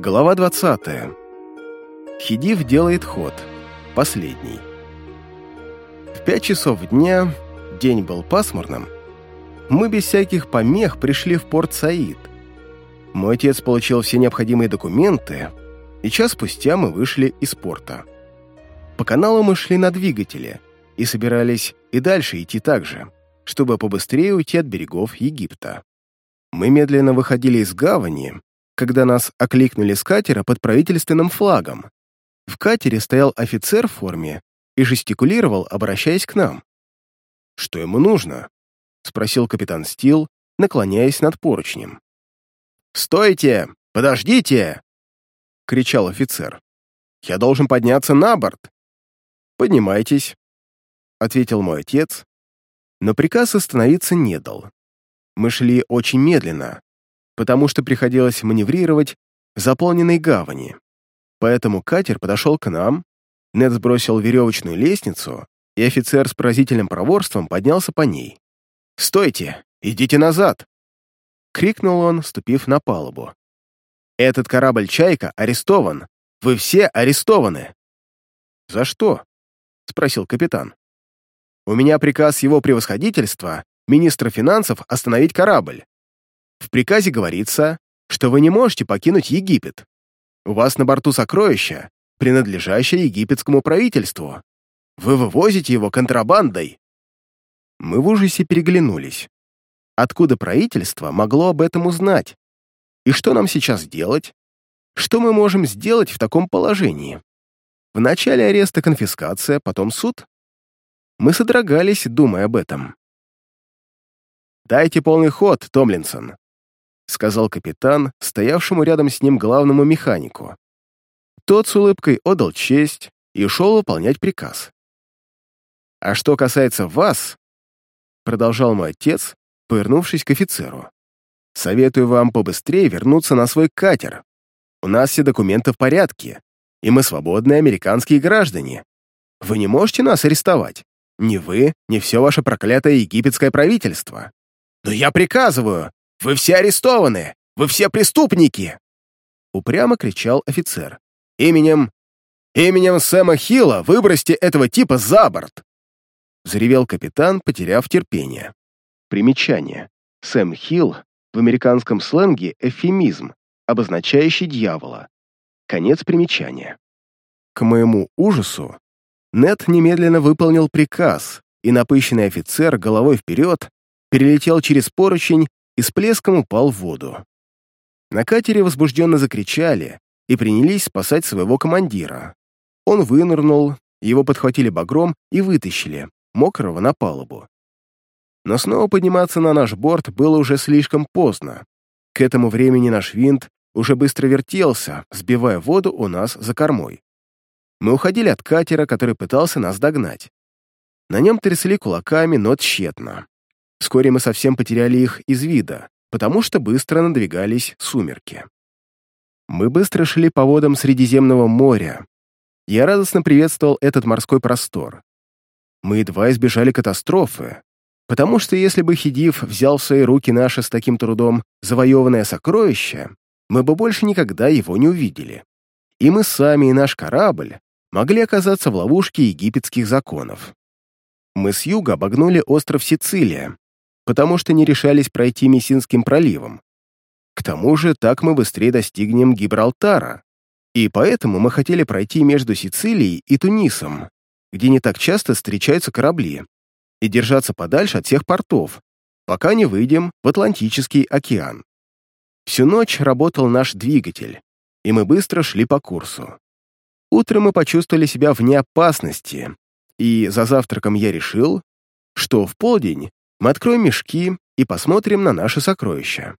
Глава 20. Хидив делает ход. Последний. В пять часов дня, день был пасмурным, мы без всяких помех пришли в порт Саид. Мой отец получил все необходимые документы, и час спустя мы вышли из порта. По каналу мы шли на двигателе и собирались и дальше идти так же, чтобы побыстрее уйти от берегов Египта. Мы медленно выходили из гавани, когда нас окликнули с катера под правительственным флагом. В катере стоял офицер в форме и жестикулировал, обращаясь к нам. «Что ему нужно?» — спросил капитан Стил, наклоняясь над поручнем. «Стойте! Подождите!» — кричал офицер. «Я должен подняться на борт!» «Поднимайтесь», — ответил мой отец, но приказ остановиться не дал. Мы шли очень медленно, потому что приходилось маневрировать в заполненной гавани. Поэтому катер подошел к нам, Нед сбросил веревочную лестницу, и офицер с поразительным проворством поднялся по ней. «Стойте! Идите назад!» — крикнул он, ступив на палубу. «Этот корабль «Чайка» арестован! Вы все арестованы!» «За что?» — спросил капитан. «У меня приказ его превосходительства, министра финансов, остановить корабль. В приказе говорится, что вы не можете покинуть Египет. У вас на борту сокровища, принадлежащее египетскому правительству. Вы вывозите его контрабандой. Мы в ужасе переглянулись. Откуда правительство могло об этом узнать? И что нам сейчас делать? Что мы можем сделать в таком положении? Вначале арест и конфискация, потом суд? Мы содрогались, думая об этом. «Дайте полный ход, Томлинсон», — сказал капитан, стоявшему рядом с ним главному механику. Тот с улыбкой отдал честь и ушел выполнять приказ. «А что касается вас», — продолжал мой отец, повернувшись к офицеру, «советую вам побыстрее вернуться на свой катер. У нас все документы в порядке, и мы свободные американские граждане. Вы не можете нас арестовать. Ни вы, ни все ваше проклятое египетское правительство. Но я приказываю, «Вы все арестованы! Вы все преступники!» Упрямо кричал офицер. «Именем... именем Сэма Хилла выбросьте этого типа за борт!» Заревел капитан, потеряв терпение. Примечание. Сэм Хилл в американском сленге эвфемизм, обозначающий дьявола. Конец примечания. К моему ужасу, Нед немедленно выполнил приказ, и напыщенный офицер головой вперед перелетел через поручень и с плеском упал в воду. На катере возбужденно закричали и принялись спасать своего командира. Он вынырнул, его подхватили багром и вытащили, мокрого на палубу. Но снова подниматься на наш борт было уже слишком поздно. К этому времени наш винт уже быстро вертелся, сбивая воду у нас за кормой. Мы уходили от катера, который пытался нас догнать. На нем трясли кулаками, но тщетно. Вскоре мы совсем потеряли их из вида, потому что быстро надвигались сумерки. Мы быстро шли по водам Средиземного моря. Я радостно приветствовал этот морской простор. Мы едва избежали катастрофы, потому что если бы Хидив взял в свои руки наше с таким трудом завоеванное сокровище, мы бы больше никогда его не увидели. И мы сами, и наш корабль могли оказаться в ловушке египетских законов. Мы с юга обогнули остров Сицилия, потому что не решались пройти Мессинским проливом. К тому же так мы быстрее достигнем Гибралтара, и поэтому мы хотели пройти между Сицилией и Тунисом, где не так часто встречаются корабли, и держаться подальше от всех портов, пока не выйдем в Атлантический океан. Всю ночь работал наш двигатель, и мы быстро шли по курсу. Утром мы почувствовали себя вне опасности, и за завтраком я решил, что в полдень мы откроем мешки и посмотрим на наши сокровища.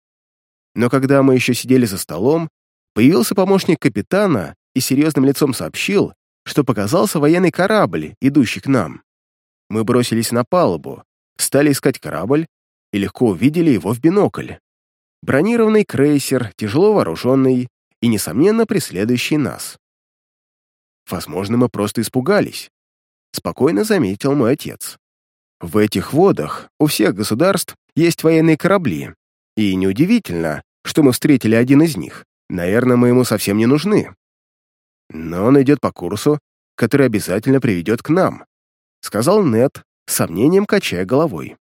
Но когда мы еще сидели за столом, появился помощник капитана и серьезным лицом сообщил, что показался военный корабль, идущий к нам. Мы бросились на палубу, стали искать корабль и легко увидели его в бинокль. Бронированный крейсер, тяжело вооруженный и, несомненно, преследующий нас. Возможно, мы просто испугались. Спокойно заметил мой отец. В этих водах у всех государств есть военные корабли, и неудивительно, что мы встретили один из них. Наверное, мы ему совсем не нужны. Но он идет по курсу, который обязательно приведет к нам», — сказал Нед, с сомнением качая головой.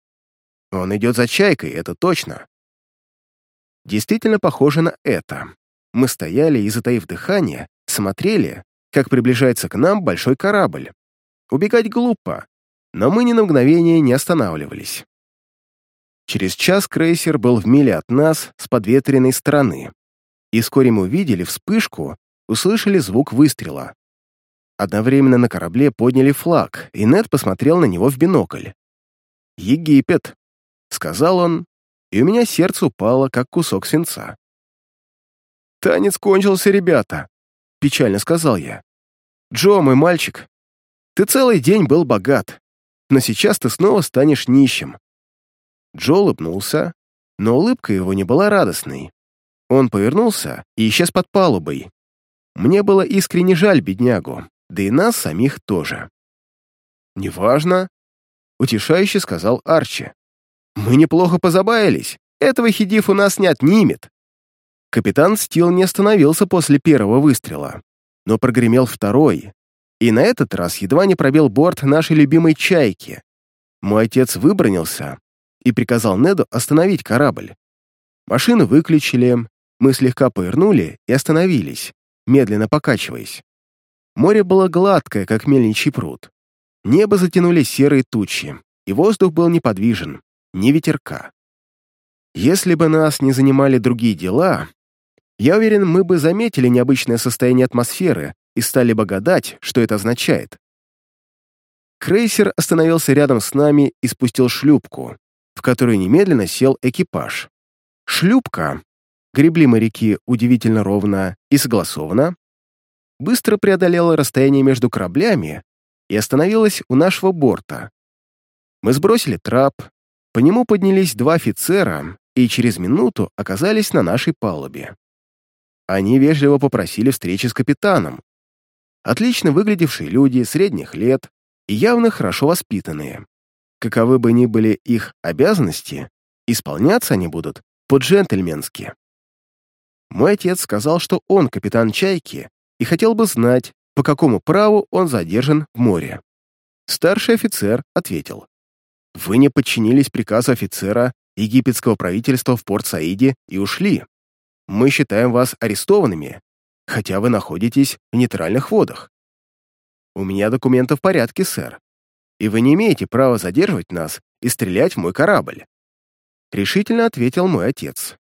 «Он идет за чайкой, это точно». Действительно похоже на это. Мы стояли и, затаив дыхание, смотрели, как приближается к нам большой корабль. Убегать глупо, но мы ни на мгновение не останавливались. Через час крейсер был в миле от нас с подветренной стороны, и вскоре мы увидели вспышку, услышали звук выстрела. Одновременно на корабле подняли флаг, и Нед посмотрел на него в бинокль. «Египет», — сказал он, и у меня сердце упало, как кусок свинца. «Танец кончился, ребята», — печально сказал я. «Джо, мой мальчик, ты целый день был богат, но сейчас ты снова станешь нищим». Джо улыбнулся, но улыбка его не была радостной. Он повернулся и исчез под палубой. Мне было искренне жаль беднягу, да и нас самих тоже. «Неважно», — утешающе сказал Арчи. «Мы неплохо позабавились, этого Хидиф у нас не отнимет». Капитан Стил не остановился после первого выстрела, но прогремел второй, и на этот раз едва не пробил борт нашей любимой «Чайки». Мой отец выбронился и приказал Неду остановить корабль. Машину выключили, мы слегка повернули и остановились, медленно покачиваясь. Море было гладкое, как мельничий пруд. Небо затянули серые тучи, и воздух был неподвижен, ни ветерка. Если бы нас не занимали другие дела, я уверен, мы бы заметили необычное состояние атмосферы и стали бы гадать, что это означает. Крейсер остановился рядом с нами и спустил шлюпку, в которую немедленно сел экипаж. Шлюпка, гребли моряки удивительно ровно и согласованно, быстро преодолела расстояние между кораблями и остановилась у нашего борта. Мы сбросили трап, по нему поднялись два офицера и через минуту оказались на нашей палубе. Они вежливо попросили встречи с капитаном, отлично выглядевшие люди средних лет и явно хорошо воспитанные. Каковы бы ни были их обязанности, исполняться они будут по-джентльменски. Мой отец сказал, что он капитан «Чайки» и хотел бы знать, по какому праву он задержан в море. Старший офицер ответил, «Вы не подчинились приказу офицера египетского правительства в Порт-Саиде и ушли. Мы считаем вас арестованными хотя вы находитесь в нейтральных водах. У меня документы в порядке, сэр, и вы не имеете права задерживать нас и стрелять в мой корабль», — решительно ответил мой отец.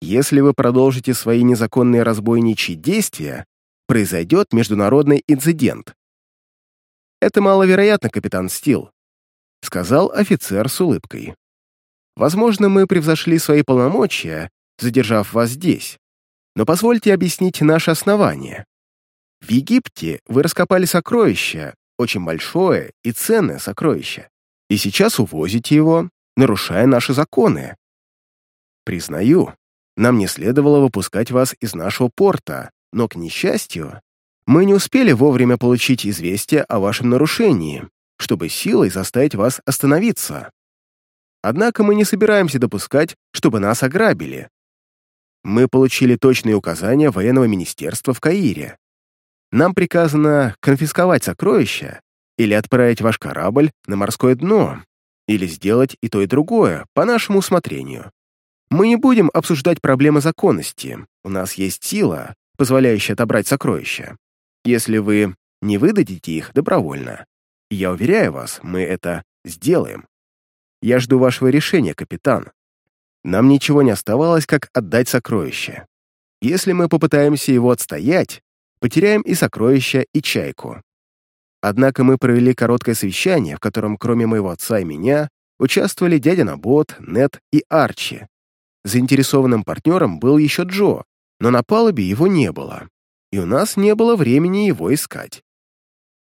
«Если вы продолжите свои незаконные разбойничьи действия, произойдет международный инцидент». «Это маловероятно, капитан Стил», — сказал офицер с улыбкой. «Возможно, мы превзошли свои полномочия, задержав вас здесь. Но позвольте объяснить наше основание. В Египте вы раскопали сокровище, очень большое и ценное сокровище, и сейчас увозите его, нарушая наши законы. Признаю, нам не следовало выпускать вас из нашего порта, но, к несчастью, мы не успели вовремя получить известие о вашем нарушении, чтобы силой заставить вас остановиться. Однако мы не собираемся допускать, чтобы нас ограбили, мы получили точные указания военного министерства в Каире. Нам приказано конфисковать сокровища или отправить ваш корабль на морское дно, или сделать и то, и другое, по нашему усмотрению. Мы не будем обсуждать проблемы законности. У нас есть сила, позволяющая отобрать сокровища. Если вы не выдадите их добровольно, я уверяю вас, мы это сделаем. Я жду вашего решения, капитан. Нам ничего не оставалось, как отдать сокровище. Если мы попытаемся его отстоять, потеряем и сокровища, и чайку. Однако мы провели короткое совещание, в котором кроме моего отца и меня участвовали дядя Набот, Нет и Арчи. Заинтересованным партнером был еще Джо, но на палубе его не было, и у нас не было времени его искать.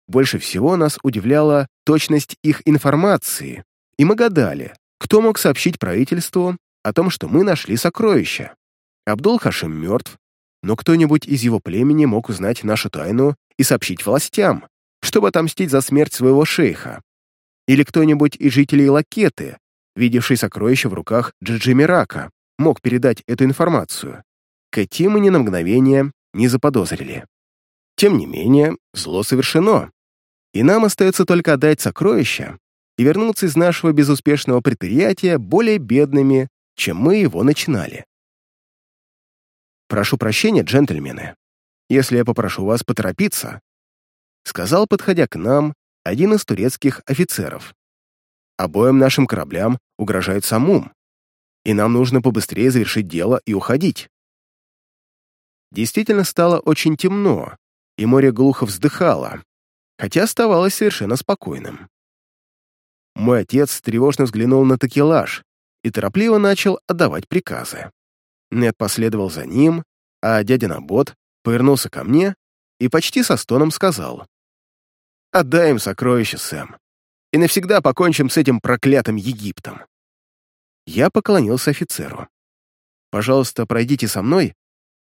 Больше всего нас удивляла точность их информации, и мы гадали, кто мог сообщить правительству о том, что мы нашли сокровища. Абдул-Хашим мертв, но кто-нибудь из его племени мог узнать нашу тайну и сообщить властям, чтобы отомстить за смерть своего шейха. Или кто-нибудь из жителей Лакеты, видевший сокровища в руках Джиджимирака, мог передать эту информацию. Кэти мы ни на мгновение не заподозрили. Тем не менее, зло совершено, и нам остается только отдать сокровища и вернуться из нашего безуспешного предприятия более бедными, чем мы его начинали. «Прошу прощения, джентльмены, если я попрошу вас поторопиться», сказал, подходя к нам, один из турецких офицеров. «Обоим нашим кораблям угрожает самум, и нам нужно побыстрее завершить дело и уходить». Действительно стало очень темно, и море глухо вздыхало, хотя оставалось совершенно спокойным. Мой отец тревожно взглянул на такелаж и торопливо начал отдавать приказы. Нед последовал за ним, а дядя Набот повернулся ко мне и почти со стоном сказал. «Отдай им сокровища, Сэм, и навсегда покончим с этим проклятым Египтом». Я поклонился офицеру. «Пожалуйста, пройдите со мной,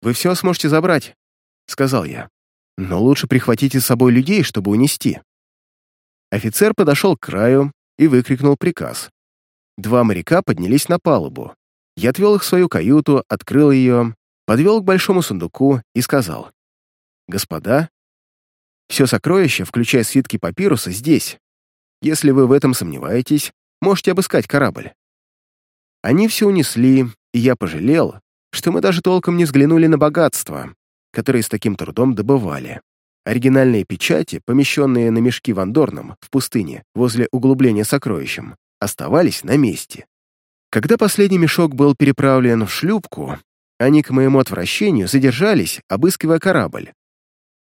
вы все сможете забрать», — сказал я. «Но лучше прихватите с собой людей, чтобы унести». Офицер подошел к краю и выкрикнул приказ. Два моряка поднялись на палубу. Я отвел их в свою каюту, открыл ее, подвел к большому сундуку и сказал. «Господа, все сокровище, включая свитки папируса, здесь. Если вы в этом сомневаетесь, можете обыскать корабль». Они все унесли, и я пожалел, что мы даже толком не взглянули на богатство, которое с таким трудом добывали. Оригинальные печати, помещенные на мешки вандорном в пустыне возле углубления сокровищем, оставались на месте. Когда последний мешок был переправлен в шлюпку, они, к моему отвращению, задержались, обыскивая корабль.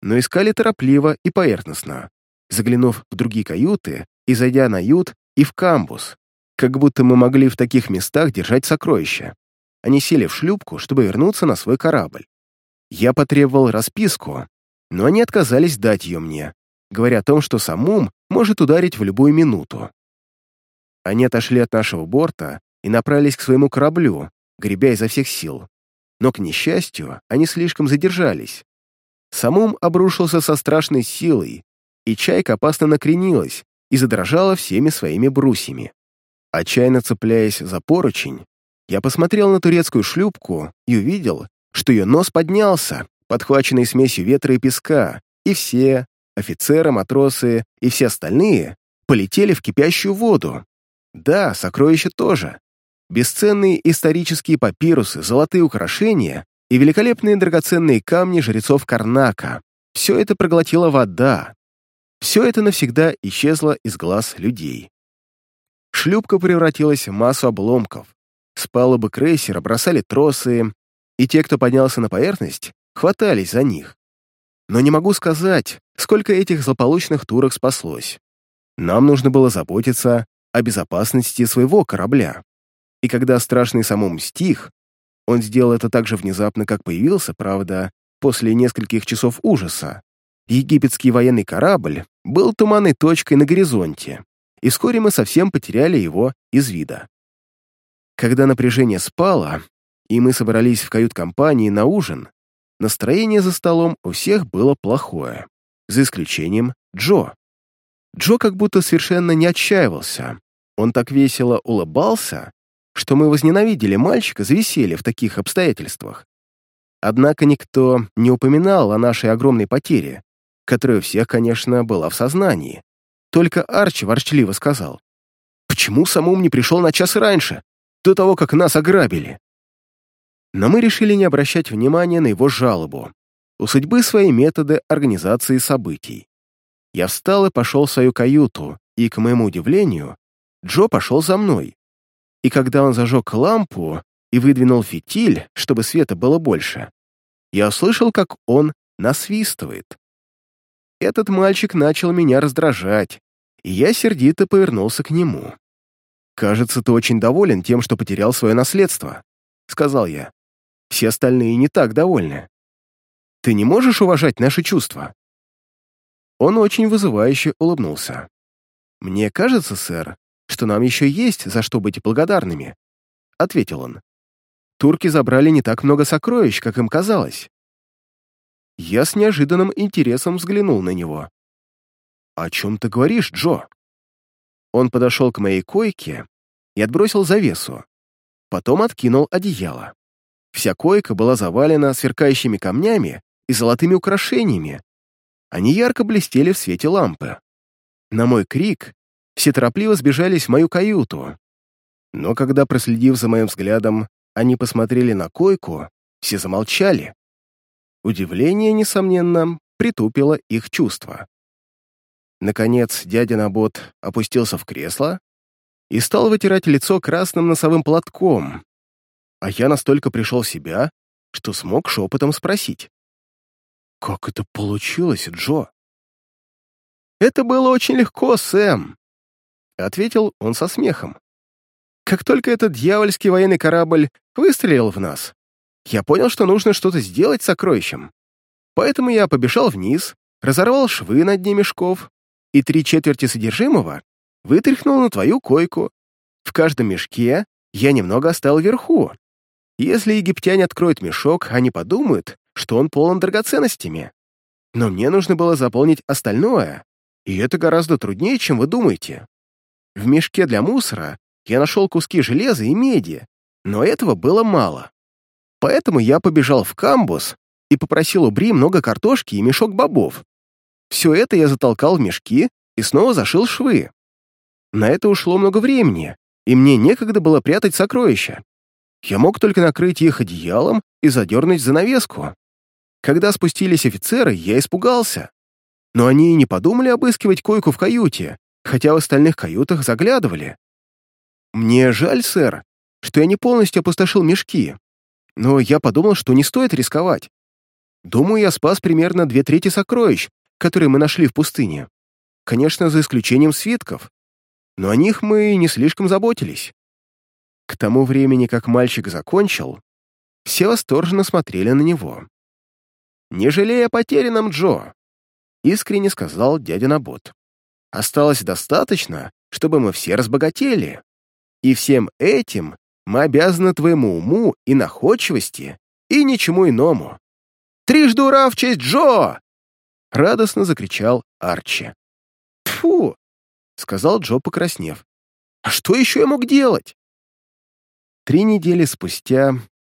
Но искали торопливо и поверхностно, заглянув в другие каюты и зайдя на ют и в камбус, как будто мы могли в таких местах держать сокровища. Они сели в шлюпку, чтобы вернуться на свой корабль. Я потребовал расписку, но они отказались дать ее мне, говоря о том, что самум может ударить в любую минуту. Они отошли от нашего борта и направились к своему кораблю, гребя изо всех сил. Но, к несчастью, они слишком задержались. Самум обрушился со страшной силой, и чайка опасно накренилась и задрожала всеми своими брусьями. Отчаянно цепляясь за поручень, я посмотрел на турецкую шлюпку и увидел, что ее нос поднялся, подхваченный смесью ветра и песка, и все, офицеры, матросы и все остальные, полетели в кипящую воду. Да, сокровища тоже. Бесценные исторические папирусы, золотые украшения и великолепные драгоценные камни жрецов Карнака. Все это проглотила вода. Все это навсегда исчезло из глаз людей. Шлюпка превратилась в массу обломков. С палубы крейсера бросали тросы, и те, кто поднялся на поверхность, хватались за них. Но не могу сказать, сколько этих злополучных турок спаслось. Нам нужно было заботиться о безопасности своего корабля. И когда страшный самум стих, он сделал это так же внезапно, как появился, правда, после нескольких часов ужаса, египетский военный корабль был туманной точкой на горизонте, и вскоре мы совсем потеряли его из вида. Когда напряжение спало, и мы собрались в кают-компании на ужин, Настроение за столом у всех было плохое, за исключением Джо. Джо как будто совершенно не отчаивался. Он так весело улыбался, что мы возненавидели мальчика за веселье в таких обстоятельствах. Однако никто не упоминал о нашей огромной потере, которая у всех, конечно, была в сознании. Только Арчи ворчливо сказал, «Почему самум не пришел на час раньше, до того, как нас ограбили?» Но мы решили не обращать внимания на его жалобу. У судьбы свои методы организации событий. Я встал и пошел в свою каюту, и, к моему удивлению, Джо пошел за мной. И когда он зажег лампу и выдвинул фитиль, чтобы света было больше, я услышал, как он насвистывает. Этот мальчик начал меня раздражать, и я сердито повернулся к нему. «Кажется, ты очень доволен тем, что потерял свое наследство», — сказал я. Все остальные не так довольны. Ты не можешь уважать наши чувства?» Он очень вызывающе улыбнулся. «Мне кажется, сэр, что нам еще есть за что быть благодарными», — ответил он. «Турки забрали не так много сокровищ, как им казалось». Я с неожиданным интересом взглянул на него. «О чем ты говоришь, Джо?» Он подошел к моей койке и отбросил завесу. Потом откинул одеяло. Вся койка была завалена сверкающими камнями и золотыми украшениями. Они ярко блестели в свете лампы. На мой крик все торопливо сбежались в мою каюту. Но когда, проследив за моим взглядом, они посмотрели на койку, все замолчали. Удивление, несомненно, притупило их чувства. Наконец, дядя Набот опустился в кресло и стал вытирать лицо красным носовым платком, а я настолько пришел в себя, что смог шепотом спросить. «Как это получилось, Джо?» «Это было очень легко, Сэм», — ответил он со смехом. «Как только этот дьявольский военный корабль выстрелил в нас, я понял, что нужно что-то сделать с сокровищем. Поэтому я побежал вниз, разорвал швы на дне мешков и три четверти содержимого вытряхнул на твою койку. В каждом мешке я немного оставил вверху. Если египтяне откроют мешок, они подумают, что он полон драгоценностями. Но мне нужно было заполнить остальное, и это гораздо труднее, чем вы думаете. В мешке для мусора я нашел куски железа и меди, но этого было мало. Поэтому я побежал в камбус и попросил у Бри много картошки и мешок бобов. Все это я затолкал в мешки и снова зашил швы. На это ушло много времени, и мне некогда было прятать сокровища. Я мог только накрыть их одеялом и задернуть занавеску. Когда спустились офицеры, я испугался. Но они и не подумали обыскивать койку в каюте, хотя в остальных каютах заглядывали. Мне жаль, сэр, что я не полностью опустошил мешки, но я подумал, что не стоит рисковать. Думаю, я спас примерно две трети сокровищ, которые мы нашли в пустыне. Конечно, за исключением свитков. Но о них мы не слишком заботились. К тому времени, как мальчик закончил, все восторженно смотрели на него. «Не жалея потерянном Джо», — искренне сказал дядя Набот. «Осталось достаточно, чтобы мы все разбогатели. И всем этим мы обязаны твоему уму и находчивости, и ничему иному. Трижды ура в честь Джо!» Радостно закричал Арчи. «Тьфу!» — сказал Джо, покраснев. «А что еще я мог делать?» Три недели спустя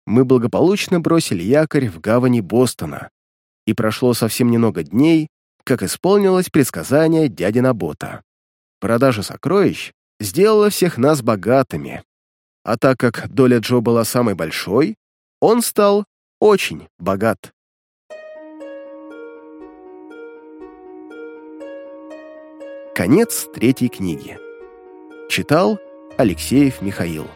мы благополучно бросили якорь в гавани Бостона, и прошло совсем немного дней, как исполнилось предсказание дяди Набота. Продажа сокровищ сделала всех нас богатыми, а так как доля Джо была самой большой, он стал очень богат. Конец третьей книги. Читал Алексеев Михаил.